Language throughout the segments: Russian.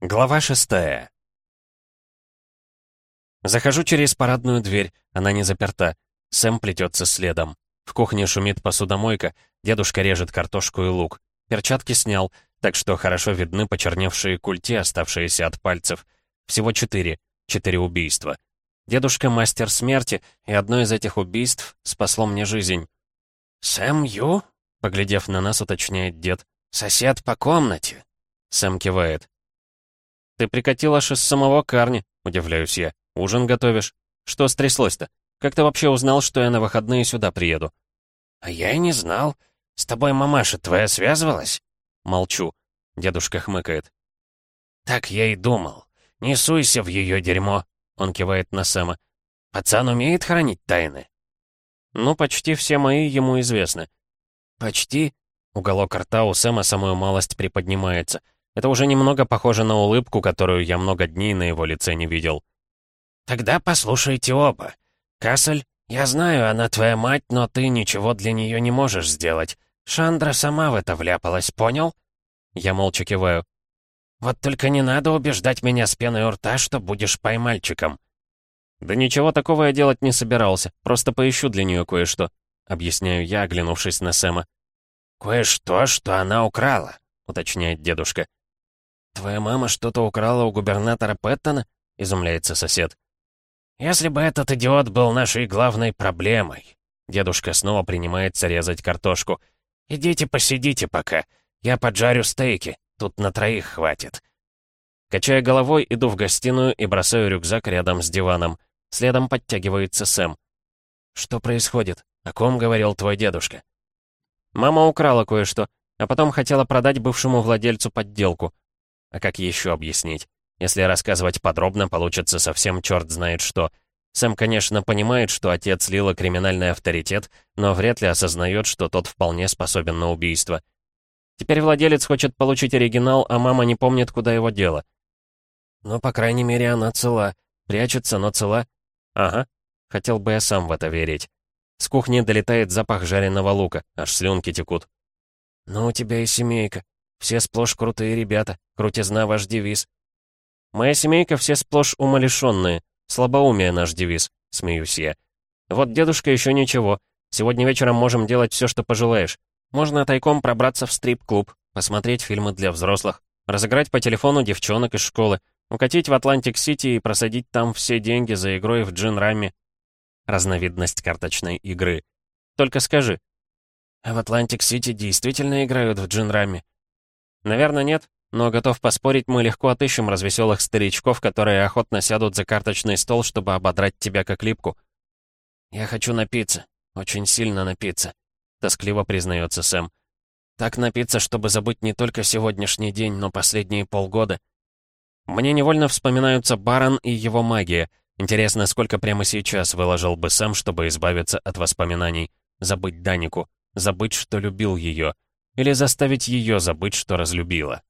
Глава шестая. Захожу через парадную дверь, она не заперта. Сэм плетется следом. В кухне шумит посудомойка, дедушка режет картошку и лук. Перчатки снял, так что хорошо видны почерневшие культи, оставшиеся от пальцев. Всего четыре. Четыре убийства. Дедушка мастер смерти, и одно из этих убийств спасло мне жизнь. «Сэм Ю?» — поглядев на нас, уточняет дед. «Сосед по комнате». Сэм кивает. «Ты прикатил аж из самого Карни», — удивляюсь я. «Ужин готовишь? Что стряслось-то? Как ты вообще узнал, что я на выходные сюда приеду?» «А я и не знал. С тобой мамаша твоя связывалась?» Молчу. Дедушка хмыкает. «Так я и думал. Не суйся в ее дерьмо», — он кивает на Сэма. «Пацан умеет хранить тайны?» «Ну, почти все мои ему известны». «Почти?» Уголок рта у Сэма самую малость приподнимается — это уже немного похоже на улыбку, которую я много дней на его лице не видел. «Тогда послушайте оба. Кассель, я знаю, она твоя мать, но ты ничего для нее не можешь сделать. Шандра сама в это вляпалась, понял?» Я молча киваю. «Вот только не надо убеждать меня с пеной у рта, что будешь поймальчиком». «Да ничего такого я делать не собирался, просто поищу для нее кое-что», — объясняю я, оглянувшись на Сэма. «Кое-что, что она украла», — уточняет дедушка. «Твоя мама что-то украла у губернатора Пэттона?» — изумляется сосед. «Если бы этот идиот был нашей главной проблемой». Дедушка снова принимается резать картошку. «Идите посидите пока. Я поджарю стейки. Тут на троих хватит». Качая головой, иду в гостиную и бросаю рюкзак рядом с диваном. Следом подтягивается Сэм. «Что происходит? О ком говорил твой дедушка?» «Мама украла кое-что, а потом хотела продать бывшему владельцу подделку. А как еще объяснить? Если рассказывать подробно, получится совсем черт знает что. Сэм, конечно, понимает, что отец Лила криминальный авторитет, но вряд ли осознает, что тот вполне способен на убийство. Теперь владелец хочет получить оригинал, а мама не помнит, куда его дело. Ну, по крайней мере, она цела. Прячется, но цела. Ага. Хотел бы я сам в это верить. С кухни долетает запах жареного лука, аж слюнки текут. «Ну, у тебя и семейка. Все сплошь крутые ребята. Крутизна ваш девиз. Моя семейка все сплошь умалишенные. Слабоумие наш девиз, смеюсь я. Вот дедушка еще ничего. Сегодня вечером можем делать все, что пожелаешь. Можно тайком пробраться в стрип-клуб, посмотреть фильмы для взрослых, разыграть по телефону девчонок из школы, укатить в Атлантик-Сити и просадить там все деньги за игрой в джин-рамми. Разновидность карточной игры. Только скажи. А в Атлантик-Сити действительно играют в джин-рамми? Наверное, нет, но готов поспорить, мы легко отыщем развеселых старичков, которые охотно сядут за карточный стол, чтобы ободрать тебя как липку. «Я хочу напиться. Очень сильно напиться», — тоскливо признается Сэм. «Так напиться, чтобы забыть не только сегодняшний день, но последние полгода». Мне невольно вспоминаются Барон и его магия. Интересно, сколько прямо сейчас выложил бы Сэм, чтобы избавиться от воспоминаний. Забыть Данику. Забыть, что любил ее. Или заставить ее забыть, что разлюбила.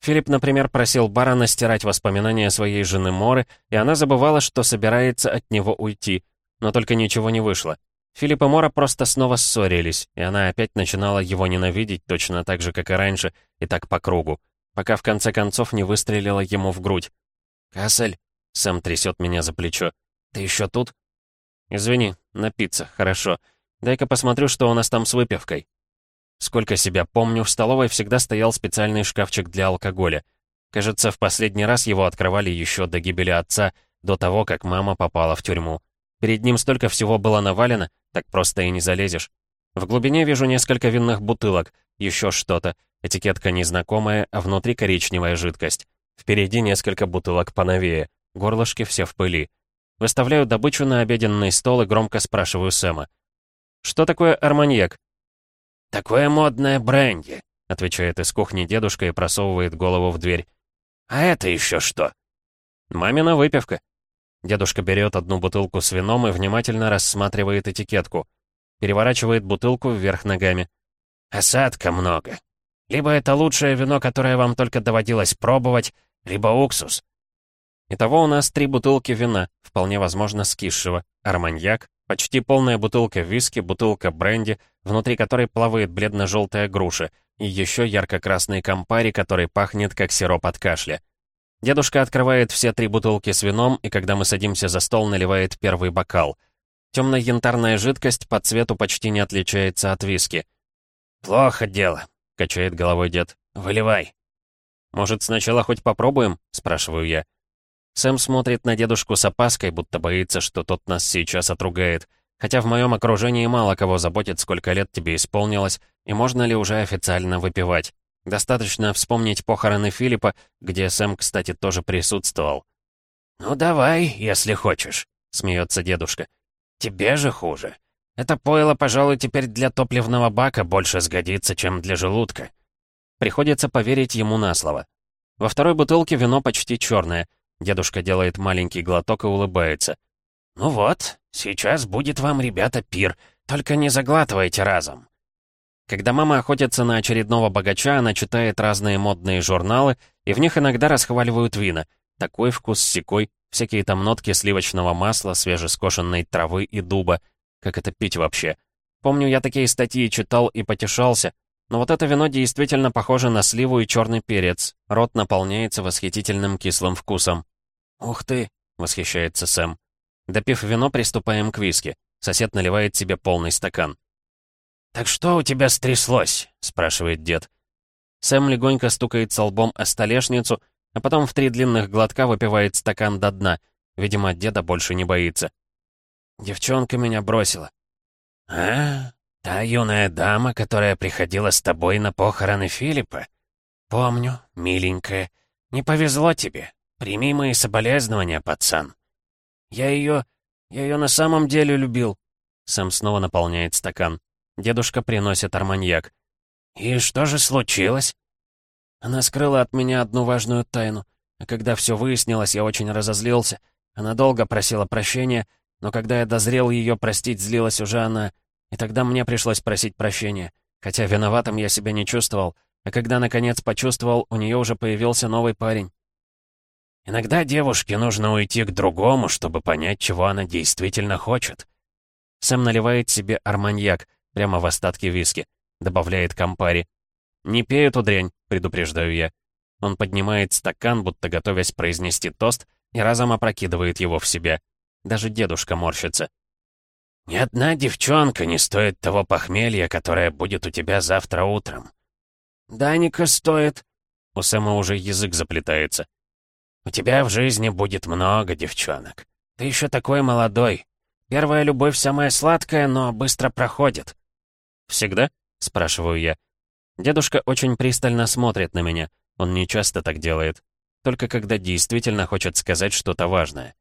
Филипп, например, просил барона стирать воспоминания своей жены Моры, и она забывала, что собирается от него уйти. Но только ничего не вышло. Филипп и Мора просто снова ссорились, и она опять начинала его ненавидеть точно так же, как и раньше, и так по кругу, пока в конце концов не выстрелила ему в грудь. «Кассель», — Сэм трясет меня за плечо, — «ты еще тут?» «Извини, напиться, хорошо. Дай-ка посмотрю, что у нас там с выпивкой». Сколько себя помню, в столовой всегда стоял специальный шкафчик для алкоголя. Кажется, в последний раз его открывали еще до гибели отца, до того, как мама попала в тюрьму. Перед ним столько всего было навалено, так просто и не залезешь. В глубине вижу несколько винных бутылок, еще что-то. Этикетка незнакомая, а внутри коричневая жидкость. Впереди несколько бутылок поновее, горлышки все в пыли. Выставляю добычу на обеденный стол и громко спрашиваю Сэма. «Что такое арманьяк?» «Такое модное бренди», — отвечает из кухни дедушка и просовывает голову в дверь. «А это еще что?» «Мамина выпивка». Дедушка берет одну бутылку с вином и внимательно рассматривает этикетку. Переворачивает бутылку вверх ногами. «Осадка много. Либо это лучшее вино, которое вам только доводилось пробовать, либо уксус». Итого у нас три бутылки вина, вполне возможно, скисшего. Арманьяк, Почти полная бутылка виски, бутылка бренди, внутри которой плавает бледно-желтая груша, и еще ярко-красный компари, который пахнет как сироп от кашля. Дедушка открывает все три бутылки с вином, и когда мы садимся за стол, наливает первый бокал. Темно-янтарная жидкость по цвету почти не отличается от виски. «Плохо дело», — качает головой дед. «Выливай». «Может, сначала хоть попробуем?» — спрашиваю я. Сэм смотрит на дедушку с опаской, будто боится, что тот нас сейчас отругает. Хотя в моем окружении мало кого заботит, сколько лет тебе исполнилось, и можно ли уже официально выпивать. Достаточно вспомнить похороны Филиппа, где Сэм, кстати, тоже присутствовал. «Ну давай, если хочешь», — смеется дедушка. «Тебе же хуже. Это пойло, пожалуй, теперь для топливного бака больше сгодится, чем для желудка». Приходится поверить ему на слово. Во второй бутылке вино почти черное. Дедушка делает маленький глоток и улыбается. «Ну вот, сейчас будет вам, ребята, пир. Только не заглатывайте разом». Когда мама охотится на очередного богача, она читает разные модные журналы, и в них иногда расхваливают вина. Такой вкус, секой, всякие там нотки сливочного масла, свежескошенной травы и дуба. Как это пить вообще? Помню, я такие статьи читал и потешался. Но вот это вино действительно похоже на сливу и черный перец. Рот наполняется восхитительным кислым вкусом. «Ух ты!» — восхищается Сэм. Допив вино, приступаем к виски. Сосед наливает себе полный стакан. «Так что у тебя стряслось?» — спрашивает дед. Сэм легонько стукает со лбом о столешницу, а потом в три длинных глотка выпивает стакан до дна. Видимо, деда больше не боится. Девчонка меня бросила. «А, та юная дама, которая приходила с тобой на похороны Филиппа? Помню, миленькая. Не повезло тебе. Прими мои соболезнования, пацан». «Я ее... я ее на самом деле любил». Сэм снова наполняет стакан. Дедушка приносит арманьяк. «И что же случилось?» Она скрыла от меня одну важную тайну. А когда все выяснилось, я очень разозлился. Она долго просила прощения, но когда я дозрел ее простить, злилась уже она. И тогда мне пришлось просить прощения. Хотя виноватым я себя не чувствовал. А когда, наконец, почувствовал, у нее уже появился новый парень. Иногда девушке нужно уйти к другому, чтобы понять, чего она действительно хочет. Сэм наливает себе арманьяк, прямо в остатки виски. Добавляет компари. «Не пей эту дрянь», — предупреждаю я. Он поднимает стакан, будто готовясь произнести тост, и разом опрокидывает его в себя. Даже дедушка морщится. «Ни одна девчонка не стоит того похмелья, которое будет у тебя завтра утром». «Даника стоит». У Сэма уже язык заплетается. «У тебя в жизни будет много девчонок. Ты еще такой молодой. Первая любовь самая сладкая, но быстро проходит. «Всегда?» — спрашиваю я. Дедушка очень пристально смотрит на меня. Он не часто так делает. Только когда действительно хочет сказать что-то важное.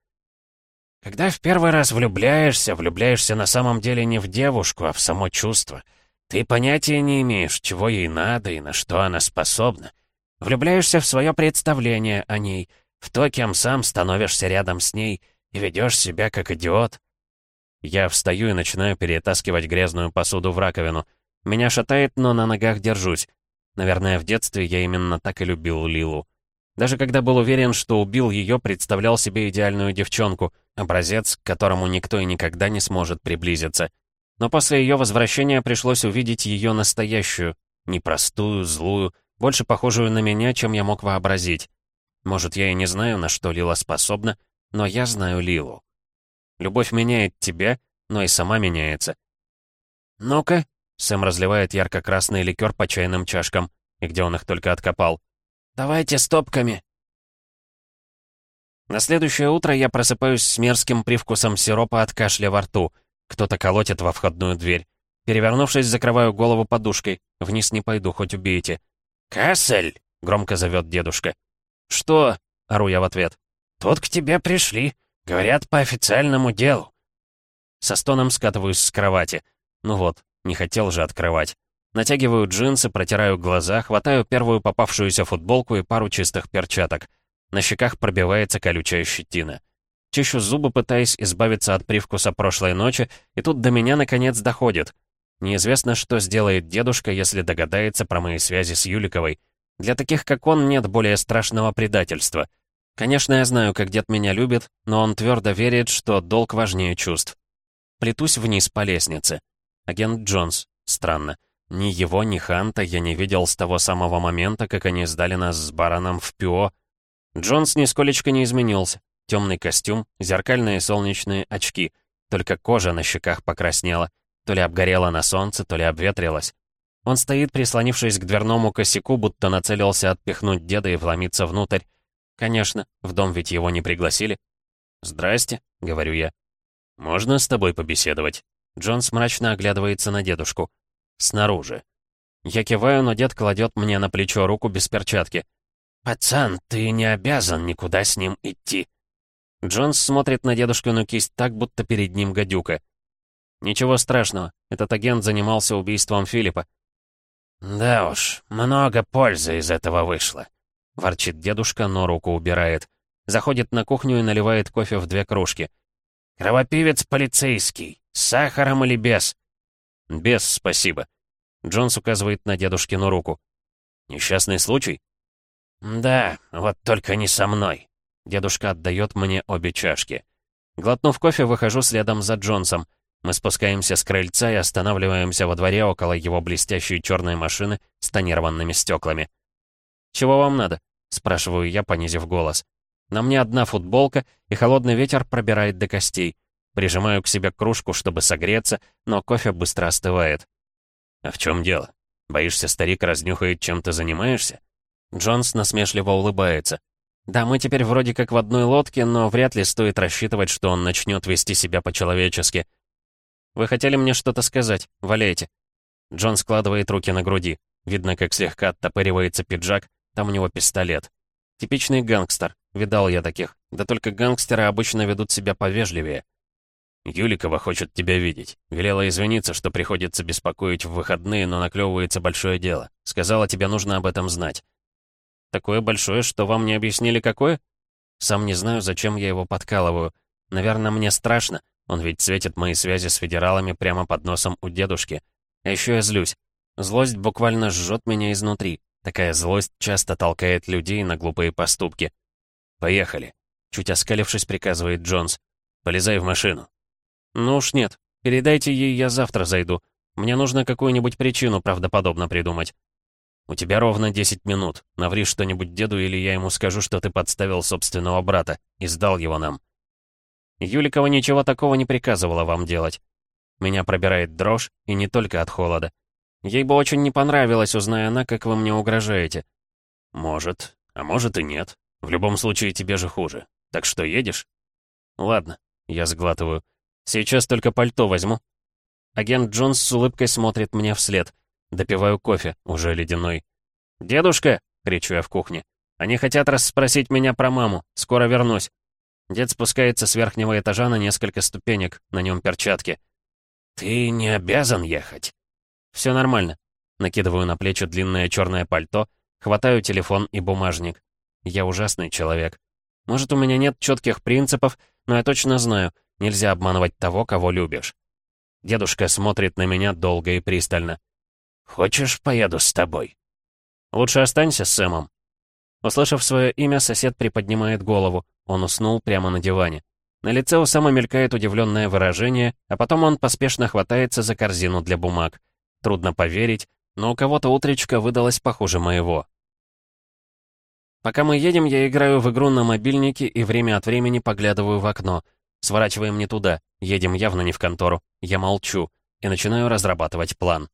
Когда в первый раз влюбляешься, влюбляешься на самом деле не в девушку, а в само чувство. Ты понятия не имеешь, чего ей надо и на что она способна. Влюбляешься в свое представление о ней, в то, кем сам становишься рядом с ней и ведешь себя как идиот. Я встаю и начинаю перетаскивать грязную посуду в раковину. Меня шатает, но на ногах держусь. Наверное, в детстве я именно так и любил Лилу. Даже когда был уверен, что убил ее, представлял себе идеальную девчонку, образец, к которому никто и никогда не сможет приблизиться. Но после ее возвращения пришлось увидеть ее настоящую, непростую, злую, больше похожую на меня, чем я мог вообразить. Может, я и не знаю, на что Лила способна, но я знаю Лилу. Любовь меняет тебя, но и сама меняется. «Ну-ка», — Сэм разливает ярко-красный ликер по чайным чашкам, и где он их только откопал. «Давайте стопками». На следующее утро я просыпаюсь с мерзким привкусом сиропа от кашля во рту. Кто-то колотит во входную дверь. Перевернувшись, закрываю голову подушкой. Вниз не пойду, хоть убейте. «Кассель!» — громко зовет дедушка. «Что?» — ору я в ответ. «Тут к тебе пришли. Говорят, по официальному делу. Со стоном скатываюсь с кровати. Ну вот, не хотел же открывать. Натягиваю джинсы, протираю глаза, хватаю первую попавшуюся футболку и пару чистых перчаток. На щеках пробивается колючая щетина. Чищу зубы, пытаясь избавиться от привкуса прошлой ночи, и тут до меня наконец доходит. Неизвестно, что сделает дедушка, если догадается про мои связи с Юликовой. Для таких, как он, нет более страшного предательства — Конечно, я знаю, как дед меня любит, но он твердо верит, что долг важнее чувств. Плетусь вниз по лестнице. Агент Джонс. Странно. Ни его, ни Ханта я не видел с того самого момента, как они сдали нас с бароном в ПИО. Джонс нисколечко не изменился. Темный костюм, зеркальные солнечные очки. Только кожа на щеках покраснела. То ли обгорела на солнце, то ли обветрилась. Он стоит, прислонившись к дверному косяку, будто нацелился отпихнуть деда и вломиться внутрь. Конечно, в дом ведь его не пригласили. «Здрасте», — говорю я. «Можно с тобой побеседовать?» Джонс мрачно оглядывается на дедушку. «Снаружи». Я киваю, но дед кладет мне на плечо руку без перчатки. «Пацан, ты не обязан никуда с ним идти». Джонс смотрит на дедушкину кисть так, будто перед ним гадюка. «Ничего страшного, этот агент занимался убийством Филиппа». «Да уж, много пользы из этого вышло», — ворчит дедушка, но руку убирает. Заходит на кухню и наливает кофе в две кружки. «Кровопивец полицейский. С сахаром или без?» «Без, спасибо». Джонс указывает на дедушкину руку. «Несчастный случай?» «Да, вот только не со мной». Дедушка отдает мне обе чашки. Глотнув кофе, выхожу следом за Джонсом. Мы спускаемся с крыльца и останавливаемся во дворе около его блестящей черной машины с тонированными стеклами. «Чего вам надо?» — спрашиваю я, понизив голос. На мне одна футболка, и холодный ветер пробирает до костей. Прижимаю к себе кружку, чтобы согреться, но кофе быстро остывает. «А в чем дело? Боишься, старик разнюхает, чем ты занимаешься?» Джонс насмешливо улыбается. «Да, мы теперь вроде как в одной лодке, но вряд ли стоит рассчитывать, что он начнет вести себя по-человечески. Вы хотели мне что-то сказать? Валяйте». Джон складывает руки на груди. Видно, как слегка оттопыривается пиджак, там у него пистолет. Типичный гангстер. Видал я таких. Да только гангстеры обычно ведут себя повежливее. Юликова хочет тебя видеть. Велела извиниться, что приходится беспокоить в выходные, но наклевывается большое дело. Сказала, тебе нужно об этом знать. Такое большое, что вам не объяснили, какое? Сам не знаю, зачем я его подкалываю. Наверное, мне страшно. Он ведь светит мои связи с федералами прямо под носом у дедушки. А еще я злюсь. Злость буквально жжет меня изнутри. Такая злость часто толкает людей на глупые поступки. «Поехали», — чуть оскалившись, приказывает Джонс. «Полезай в машину». «Ну уж нет. Передайте ей, я завтра зайду. Мне нужно какую-нибудь причину правдоподобно придумать». «У тебя ровно 10 минут. Наври что-нибудь деду, или я ему скажу, что ты подставил собственного брата и сдал его нам». Юликова ничего такого не приказывала вам делать. Меня пробирает дрожь, и не только от холода. Ей бы очень не понравилось, узная она, как вы мне угрожаете. Может, а может и нет. В любом случае, тебе же хуже. Так что, едешь? Ладно, я сглатываю. Сейчас только пальто возьму. Агент Джонс с улыбкой смотрит мне вслед. Допиваю кофе, уже ледяной. «Дедушка!» — кричу я в кухне. «Они хотят расспросить меня про маму. Скоро вернусь». Дед спускается с верхнего этажа на несколько ступенек, на нем перчатки. «Ты не обязан ехать». «Все нормально». Накидываю на плечи длинное черное пальто, хватаю телефон и бумажник. Я ужасный человек. Может, у меня нет четких принципов, но я точно знаю, нельзя обманывать того, кого любишь. Дедушка смотрит на меня долго и пристально. «Хочешь, поеду с тобой?» «Лучше останься с Сэмом». Услышав свое имя, сосед приподнимает голову. Он уснул прямо на диване. На лице у Сэма мелькает удивленное выражение, а потом он поспешно хватается за корзину для бумаг. Трудно поверить, но у кого-то утречка выдалась похуже моего. Пока мы едем, я играю в игру на мобильнике и время от времени поглядываю в окно. Сворачиваем не туда, едем явно не в контору. Я молчу и начинаю разрабатывать план.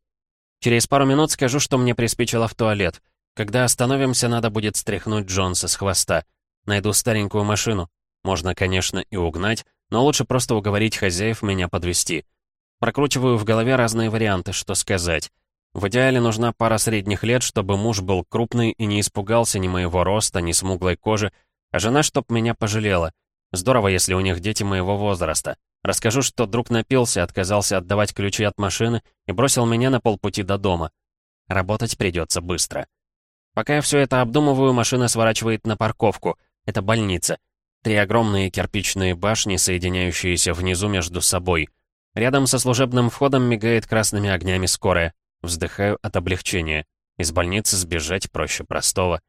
Через пару минут скажу, что мне приспичило в туалет. Когда остановимся, надо будет стряхнуть Джонса с хвоста. Найду старенькую машину. Можно, конечно, и угнать, но лучше просто уговорить хозяев меня подвести. Прокручиваю в голове разные варианты, что сказать. В идеале нужна пара средних лет, чтобы муж был крупный и не испугался ни моего роста, ни смуглой кожи, а жена, чтоб меня пожалела. Здорово, если у них дети моего возраста. Расскажу, что друг напился, отказался отдавать ключи от машины и бросил меня на полпути до дома. Работать придется быстро. Пока я все это обдумываю, машина сворачивает на парковку. Это больница. Три огромные кирпичные башни, соединяющиеся внизу между собой. Рядом со служебным входом мигает красными огнями скорая. Вздыхаю от облегчения. Из больницы сбежать проще простого.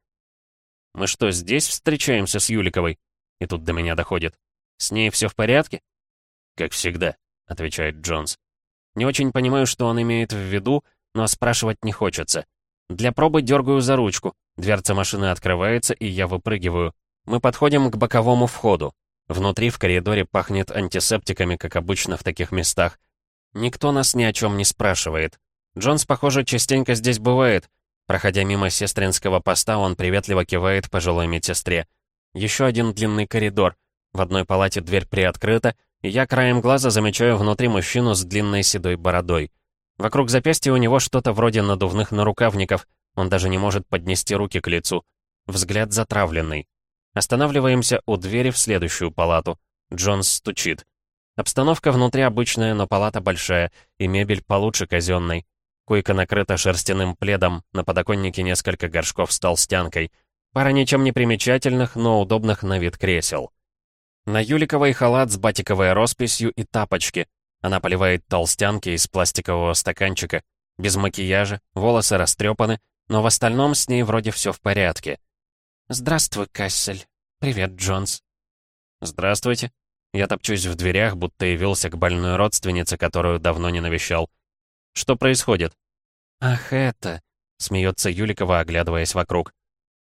«Мы что, здесь встречаемся с Юликовой?» И тут до меня доходит. «С ней все в порядке?» «Как всегда», — отвечает Джонс. Не очень понимаю, что он имеет в виду, но спрашивать не хочется. Для пробы дергаю за ручку. Дверца машины открывается, и я выпрыгиваю. Мы подходим к боковому входу. Внутри в коридоре пахнет антисептиками, как обычно в таких местах. Никто нас ни о чем не спрашивает. Джонс, похоже, частенько здесь бывает. Проходя мимо сестринского поста, он приветливо кивает пожилой медсестре. Еще один длинный коридор. В одной палате дверь приоткрыта, и я краем глаза замечаю внутри мужчину с длинной седой бородой. Вокруг запястья у него что-то вроде надувных нарукавников. Он даже не может поднести руки к лицу. Взгляд затравленный. Останавливаемся у двери в следующую палату. Джонс стучит. Обстановка внутри обычная, но палата большая, и мебель получше казенной. Койка накрыта шерстяным пледом, на подоконнике несколько горшков с толстянкой. Пара ничем не примечательных, но удобных на вид кресел. На Юликовой халат с батиковой росписью и тапочки. Она поливает толстянки из пластикового стаканчика. Без макияжа, волосы растрепаны, но в остальном с ней вроде все в порядке. «Здравствуй, Кассель. Привет, Джонс». «Здравствуйте». Я топчусь в дверях, будто явился к больной родственнице, которую давно не навещал. «Что происходит?» «Ах, это...» — смеется Юликова, оглядываясь вокруг.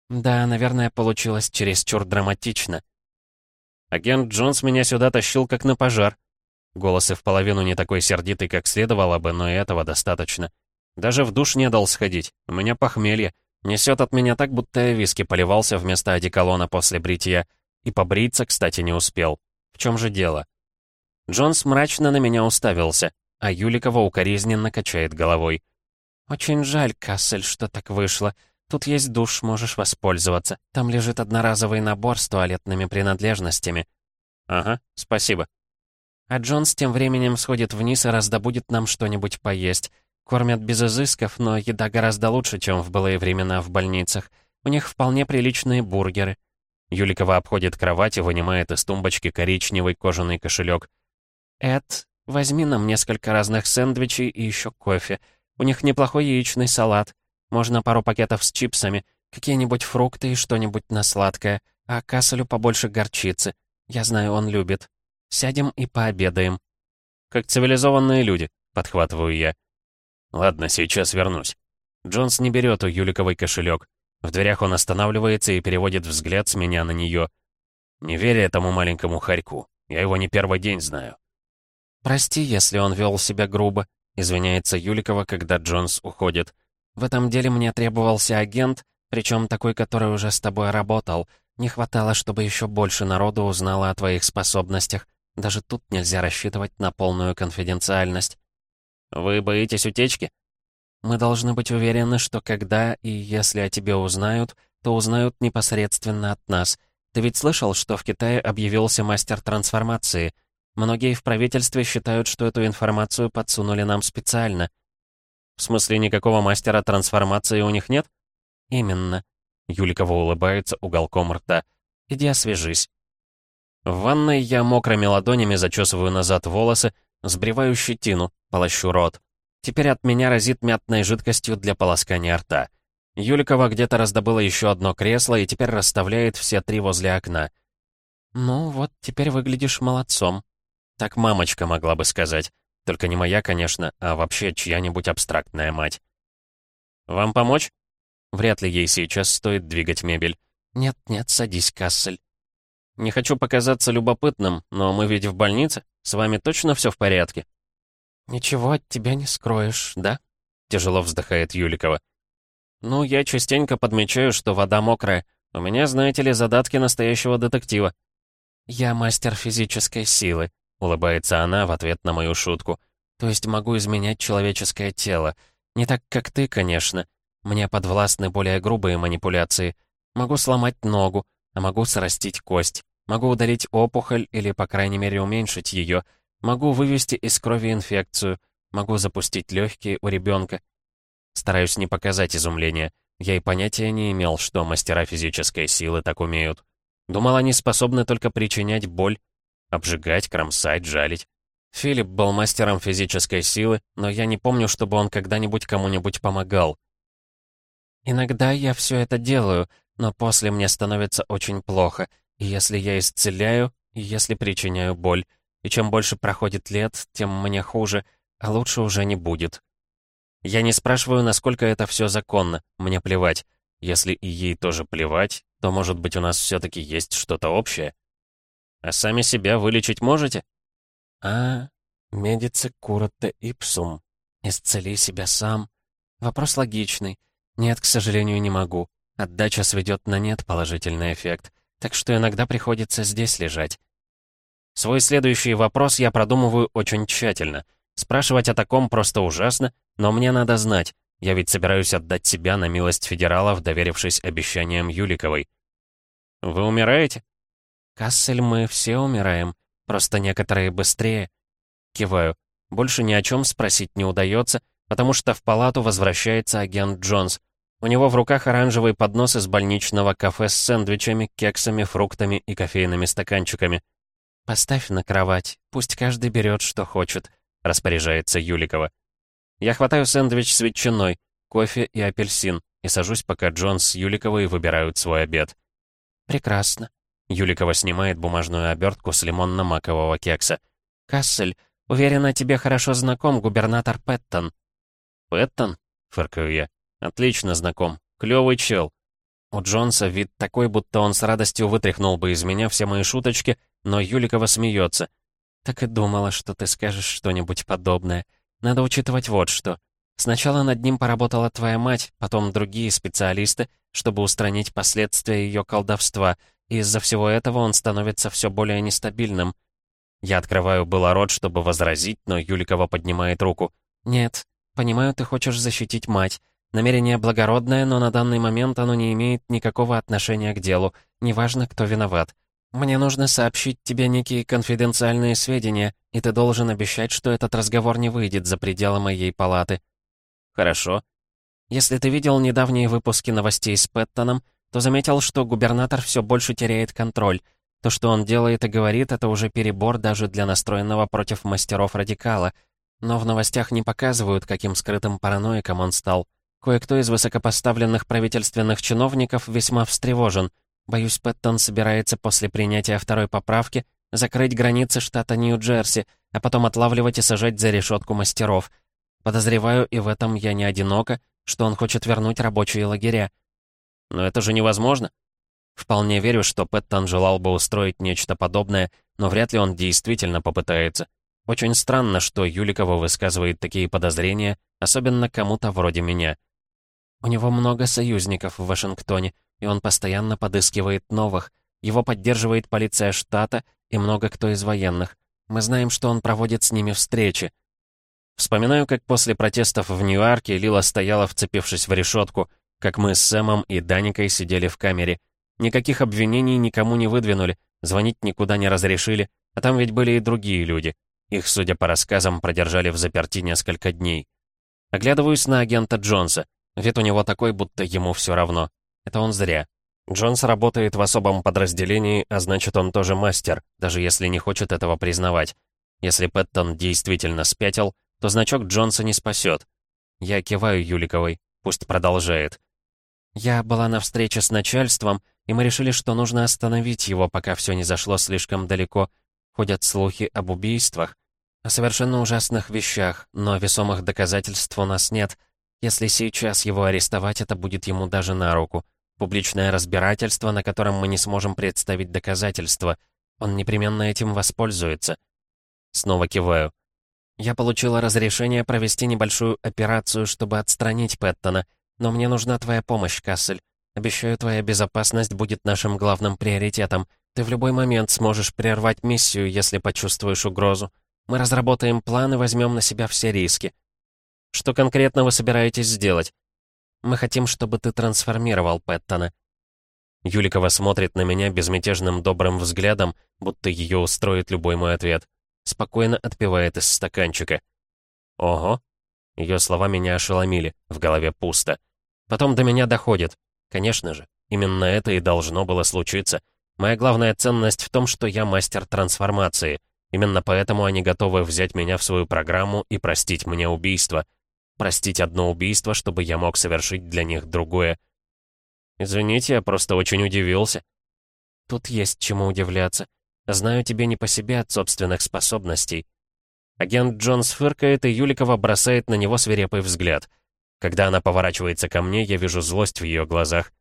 «Да, наверное, получилось чересчур драматично». «Агент Джонс меня сюда тащил как на пожар». Голос и в половину не такой сердитый, как следовало бы, но и этого достаточно. Даже в душ не дал сходить. У меня похмелье. Несет от меня так, будто я виски поливался вместо одеколона после бритья. И побриться, кстати, не успел. В чем же дело? Джонс мрачно на меня уставился, а Юликова укоризненно качает головой. «Очень жаль, Кассель, что так вышло. Тут есть душ, можешь воспользоваться. Там лежит одноразовый набор с туалетными принадлежностями». «Ага, спасибо». А Джонс тем временем сходит вниз и раздобудет нам что-нибудь поесть. Кормят без изысков, но еда гораздо лучше, чем в былые времена в больницах. У них вполне приличные бургеры. Юликова обходит кровать и вынимает из тумбочки коричневый кожаный кошелек. «Эд, возьми нам несколько разных сэндвичей и еще кофе. У них неплохой яичный салат. Можно пару пакетов с чипсами, какие-нибудь фрукты и что-нибудь на сладкое. А Касселю побольше горчицы. Я знаю, он любит. Сядем и пообедаем». «Как цивилизованные люди», — подхватываю я. «Ладно, сейчас вернусь». Джонс не берет у Юликовой кошелек. В дверях он останавливается и переводит взгляд с меня на нее. Не веря этому маленькому хорьку. Я его не первый день знаю. «Прости, если он вел себя грубо», — извиняется Юликова, когда Джонс уходит. «В этом деле мне требовался агент, причем такой, который уже с тобой работал. Не хватало, чтобы еще больше народу узнало о твоих способностях. Даже тут нельзя рассчитывать на полную конфиденциальность. «Вы боитесь утечки?» «Мы должны быть уверены, что когда и если о тебе узнают, то узнают непосредственно от нас. Ты ведь слышал, что в Китае объявился мастер трансформации? Многие в правительстве считают, что эту информацию подсунули нам специально». «В смысле, никакого мастера трансформации у них нет?» «Именно». Юликова улыбается уголком рта. «Иди освежись». В ванной я мокрыми ладонями зачесываю назад волосы, сбриваю щетину, полощу рот. Теперь от меня разит мятной жидкостью для полоскания рта. Юликова где-то раздобыла еще одно кресло и теперь расставляет все три возле окна. «Ну вот, теперь выглядишь молодцом». Так мамочка могла бы сказать. Только не моя, конечно, а вообще чья-нибудь абстрактная мать. «Вам помочь?» Вряд ли ей сейчас стоит двигать мебель. «Нет-нет, садись, Кассель». «Не хочу показаться любопытным, но мы ведь в больнице. С вами точно все в порядке?» «Ничего от тебя не скроешь, да?» Тяжело вздыхает Юликова. «Ну, я частенько подмечаю, что вода мокрая. У меня, знаете ли, задатки настоящего детектива». «Я мастер физической силы», — улыбается она в ответ на мою шутку. «То есть могу изменять человеческое тело. Не так, как ты, конечно. Мне подвластны более грубые манипуляции. Могу сломать ногу, а могу срастить кость. Могу удалить опухоль или, по крайней мере, уменьшить ее. Могу вывести из крови инфекцию, могу запустить легкие у ребенка. Стараюсь не показать изумления. Я и понятия не имел, что мастера физической силы так умеют. Думал, они способны только причинять боль, обжигать, кромсать, жалить. Филипп был мастером физической силы, но я не помню, чтобы он когда-нибудь кому-нибудь помогал. Иногда я все это делаю, но после мне становится очень плохо, и если я исцеляю, и если причиняю боль, и чем больше проходит лет, тем мне хуже, а лучше уже не будет. Я не спрашиваю, насколько это все законно, мне плевать. Если и ей тоже плевать, то, может быть, у нас все-таки есть что-то общее. А сами себя вылечить можете? А, медице курата ипсум. Исцели себя сам. Вопрос логичный. Нет, к сожалению, не могу. Отдача сведет на нет положительный эффект. Так что иногда приходится здесь лежать. Свой следующий вопрос я продумываю очень тщательно. Спрашивать о таком просто ужасно, но мне надо знать. Я ведь собираюсь отдать себя на милость федералов, доверившись обещаниям Юликовой. «Вы умираете?» «Кассель, мы все умираем. Просто некоторые быстрее». Киваю. Больше ни о чем спросить не удается, потому что в палату возвращается агент Джонс. У него в руках оранжевый поднос из больничного кафе с сэндвичами, кексами, фруктами и кофейными стаканчиками. «Поставь на кровать, пусть каждый берет, что хочет», — распоряжается Юликова. Я хватаю сэндвич с ветчиной, кофе и апельсин и сажусь, пока Джон с Юликовой выбирают свой обед. «Прекрасно». Юликова снимает бумажную обертку с лимонно-макового кекса. «Кассель, уверена, тебе хорошо знаком губернатор Пэттон». «Пэттон?» — фыркаю я. «Отлично знаком. Клёвый чел». У Джонса вид такой, будто он с радостью вытряхнул бы из меня все мои шуточки, но Юликова смеется. «Так и думала, что ты скажешь что-нибудь подобное. Надо учитывать вот что. Сначала над ним поработала твоя мать, потом другие специалисты, чтобы устранить последствия ее колдовства, из-за всего этого он становится все более нестабильным. Я открываю было рот, чтобы возразить, но Юликова поднимает руку. «Нет, понимаю, ты хочешь защитить мать. Намерение благородное, но на данный момент оно не имеет никакого отношения к делу, неважно, кто виноват. Мне нужно сообщить тебе некие конфиденциальные сведения, и ты должен обещать, что этот разговор не выйдет за пределы моей палаты». «Хорошо». «Если ты видел недавние выпуски новостей с Пэттоном, то заметил, что губернатор все больше теряет контроль. То, что он делает и говорит, это уже перебор даже для настроенного против мастеров радикала. Но в новостях не показывают, каким скрытым параноиком он стал. Кое-кто из высокопоставленных правительственных чиновников весьма встревожен. Боюсь, Пэттон собирается после принятия второй поправки закрыть границы штата Нью-Джерси, а потом отлавливать и сажать за решетку мастеров. Подозреваю, и в этом я не одинока, что он хочет вернуть рабочие лагеря. Но это же невозможно. Вполне верю, что Пэттон желал бы устроить нечто подобное, но вряд ли он действительно попытается. Очень странно, что Юликова высказывает такие подозрения, особенно кому-то вроде меня. У него много союзников в Вашингтоне, и он постоянно подыскивает новых. Его поддерживает полиция штата и много кто из военных. Мы знаем, что он проводит с ними встречи. Вспоминаю, как после протестов в Нью-Арке Лила стояла, вцепившись в решетку, как мы с Сэмом и Даникой сидели в камере. Никаких обвинений никому не выдвинули, звонить никуда не разрешили, а там ведь были и другие люди. Их, судя по рассказам, продержали в заперти несколько дней. Оглядываюсь на агента Джонса. Вид у него такой, будто ему все равно. Это он зря. Джонс работает в особом подразделении, а значит, он тоже мастер, даже если не хочет этого признавать. Если Пэттон действительно спятил, то значок Джонса не спасет. Я киваю Юликовой, пусть продолжает. Я была на встрече с начальством, и мы решили, что нужно остановить его, пока все не зашло слишком далеко. Ходят слухи об убийствах, о совершенно ужасных вещах, но весомых доказательств у нас нет. Если сейчас его арестовать, это будет ему даже на руку. Публичное разбирательство, на котором мы не сможем представить доказательства. Он непременно этим воспользуется. Снова киваю. Я получила разрешение провести небольшую операцию, чтобы отстранить Пэттона. Но мне нужна твоя помощь, Кассель. Обещаю, твоя безопасность будет нашим главным приоритетом. Ты в любой момент сможешь прервать миссию, если почувствуешь угрозу. Мы разработаем план и возьмем на себя все риски. Что конкретно вы собираетесь сделать? Мы хотим, чтобы ты трансформировал Пэттона. Юликова смотрит на меня безмятежным добрым взглядом, будто ее устроит любой мой ответ. Спокойно отпивает из стаканчика. Ого, ее слова меня ошеломили, в голове пусто. Потом до меня доходит. Конечно же, именно это и должно было случиться. Моя главная ценность в том, что я мастер трансформации. Именно поэтому они готовы взять меня в свою программу и простить мне убийство. Простить одно убийство, чтобы я мог совершить для них другое. Извините, я просто очень удивился. Тут есть чему удивляться. Знаю тебе не по себе от собственных способностей. Агент Джонс фыркает, и Юликова бросает на него свирепый взгляд. Когда она поворачивается ко мне, я вижу злость в ее глазах.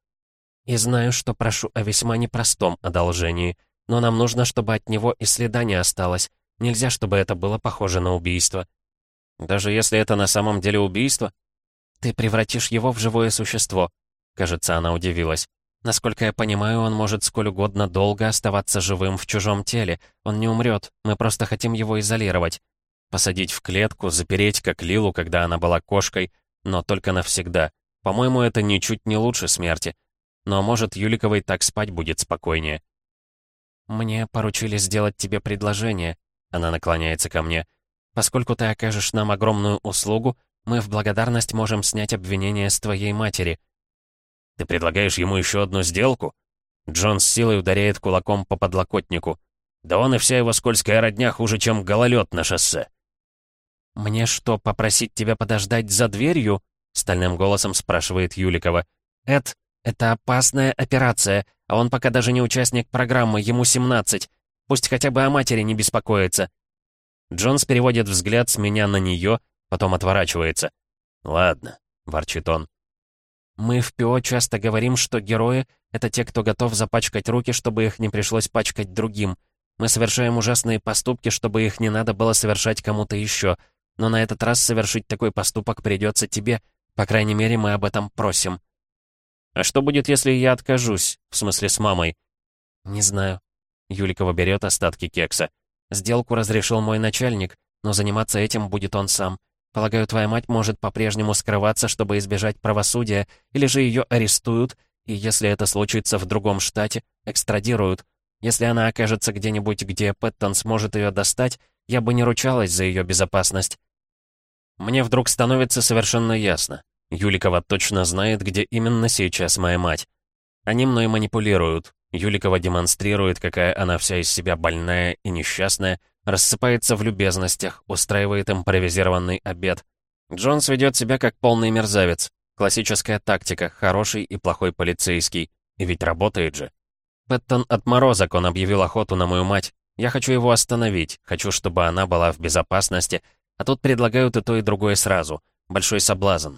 «И знаю, что прошу о весьма непростом одолжении, но нам нужно, чтобы от него и следа не осталось. Нельзя, чтобы это было похоже на убийство». «Даже если это на самом деле убийство?» «Ты превратишь его в живое существо», — кажется, она удивилась. «Насколько я понимаю, он может сколь угодно долго оставаться живым в чужом теле. Он не умрет, мы просто хотим его изолировать. Посадить в клетку, запереть, как Лилу, когда она была кошкой, но только навсегда. По-моему, это ничуть не лучше смерти. Но, может, Юликовой так спать будет спокойнее. «Мне поручили сделать тебе предложение», — она наклоняется ко мне. «Поскольку ты окажешь нам огромную услугу, мы в благодарность можем снять обвинение с твоей матери». «Ты предлагаешь ему еще одну сделку?» Джон с силой ударяет кулаком по подлокотнику. «Да он и вся его скользкая родня хуже, чем гололед на шоссе». «Мне что, попросить тебя подождать за дверью?» — стальным голосом спрашивает Юликова. «Эд, это опасная операция, а он пока даже не участник программы, ему 17. Пусть хотя бы о матери не беспокоится». Джонс переводит взгляд с меня на нее, потом отворачивается. «Ладно», — ворчит он. «Мы в ПИО часто говорим, что герои — это те, кто готов запачкать руки, чтобы их не пришлось пачкать другим. Мы совершаем ужасные поступки, чтобы их не надо было совершать кому-то еще. Но на этот раз совершить такой поступок придется тебе. По крайней мере, мы об этом просим». «А что будет, если я откажусь? В смысле, с мамой?» «Не знаю». Юликова берет остатки кекса. «Сделку разрешил мой начальник, но заниматься этим будет он сам. Полагаю, твоя мать может по-прежнему скрываться, чтобы избежать правосудия, или же ее арестуют, и если это случится в другом штате, экстрадируют. Если она окажется где-нибудь, где Пэттон сможет ее достать, я бы не ручалась за ее безопасность. Мне вдруг становится совершенно ясно. Юликова точно знает, где именно сейчас моя мать. Они мной манипулируют. Юликова демонстрирует, какая она вся из себя больная и несчастная, рассыпается в любезностях, устраивает импровизированный обед. Джонс ведет себя как полный мерзавец. Классическая тактика, хороший и плохой полицейский. И ведь работает же. Пэттон отморозок, он объявил охоту на мою мать. Я хочу его остановить, хочу, чтобы она была в безопасности, а тут предлагают и то, и другое сразу. Большой соблазн.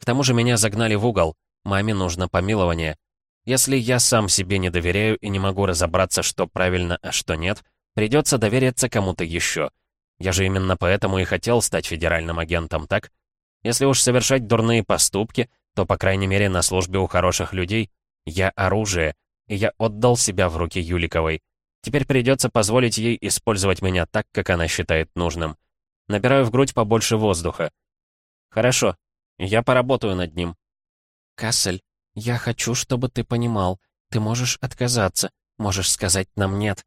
К тому же меня загнали в угол. Маме нужно помилование. Если я сам себе не доверяю и не могу разобраться, что правильно, а что нет, придется довериться кому-то еще. Я же именно поэтому и хотел стать федеральным агентом, так? Если уж совершать дурные поступки, то, по крайней мере, на службе у хороших людей. Я оружие, и я отдал себя в руки Юликовой. Теперь придется позволить ей использовать меня так, как она считает нужным. Набираю в грудь побольше воздуха. Хорошо, я поработаю над ним. Кассель, я хочу, чтобы ты понимал. Ты можешь отказаться, можешь сказать нам «нет».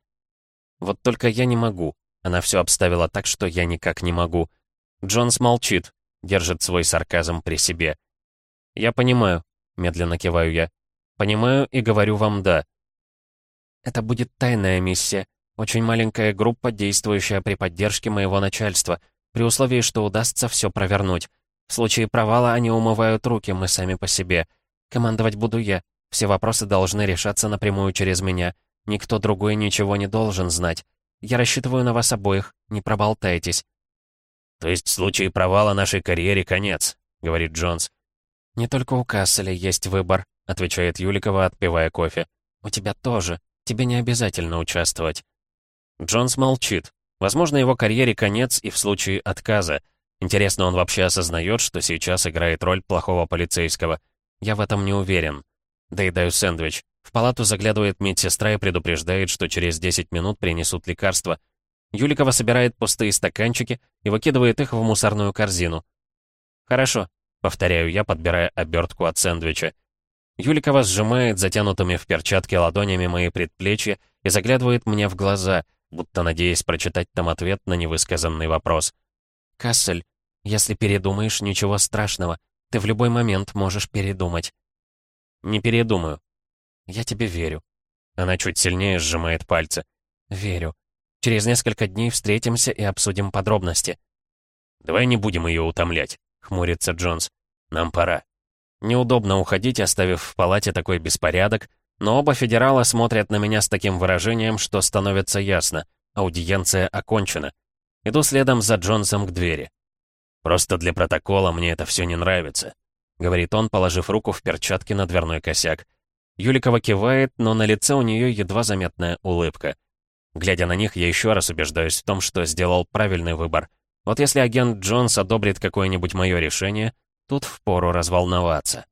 Вот только я не могу. Она все обставила так, что я никак не могу. Джонс молчит, держит свой сарказм при себе. «Я понимаю», — медленно киваю я. «Понимаю и говорю вам «да». Это будет тайная миссия. Очень маленькая группа, действующая при поддержке моего начальства, при условии, что удастся все провернуть. В случае провала они умывают руки, мы сами по себе. Командовать буду я. Все вопросы должны решаться напрямую через меня. Никто другой ничего не должен знать. Я рассчитываю на вас обоих, не проболтайтесь». «То есть в случае провала нашей карьере конец», — говорит Джонс. «Не только у Касселя есть выбор», — отвечает Юликова, отпивая кофе. «У тебя тоже. Тебе не обязательно участвовать». Джонс молчит. Возможно, его карьере конец и в случае отказа. Интересно, он вообще осознает, что сейчас играет роль плохого полицейского? Я в этом не уверен. Доедаю сэндвич. В палату заглядывает медсестра и предупреждает, что через 10 минут принесут лекарства. Юликова собирает пустые стаканчики и выкидывает их в мусорную корзину. «Хорошо», — повторяю я, подбирая обертку от сэндвича. Юликова сжимает затянутыми в перчатки ладонями мои предплечья и заглядывает мне в глаза, будто надеясь прочитать там ответ на невысказанный вопрос. «Кассель, если передумаешь, ничего страшного. Ты в любой момент можешь передумать». «Не передумаю». «Я тебе верю». Она чуть сильнее сжимает пальцы. «Верю. Через несколько дней встретимся и обсудим подробности». «Давай не будем ее утомлять», — хмурится Джонс. «Нам пора». Неудобно уходить, оставив в палате такой беспорядок, но оба федерала смотрят на меня с таким выражением, что становится ясно. Аудиенция окончена. Иду следом за Джонсом к двери. Просто для протокола мне это все не нравится. говорит он, положив руку в перчатки на дверной косяк. Юликова кивает, но на лице у нее едва заметная улыбка. Глядя на них, я еще раз убеждаюсь в том, что сделал правильный выбор. Вот если агент Джонс одобрит какое-нибудь мое решение, тут впору разволноваться.